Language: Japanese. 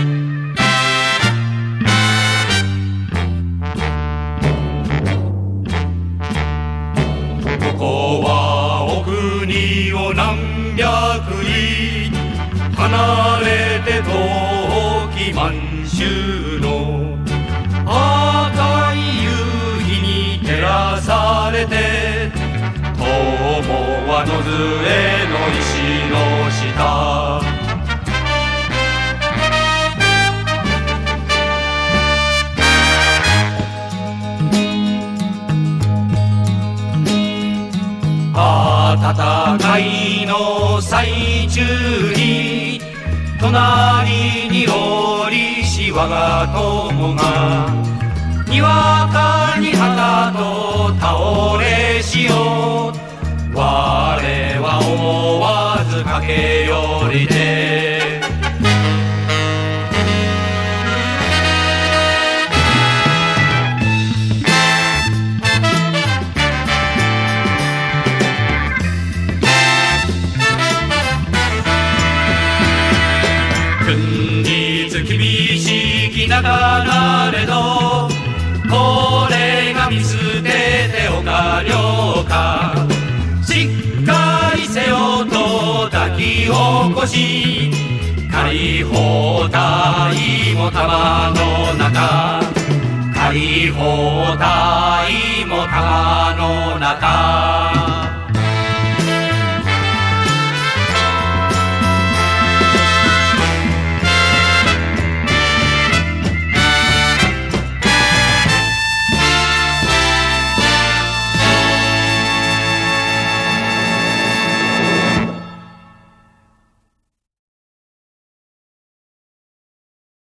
ここはお国を何百里離れて遠き満州の赤い夕日に照らされて友は野杖の石の下。戦いの最中に隣におりし我が友がにわかに旗と倒れしよう。我は思わず駆け寄りてしき中なれどこれが見捨てておかりょうか。しっかりせよと抱き起こし仮放題も玉の中。仮放題も玉の中。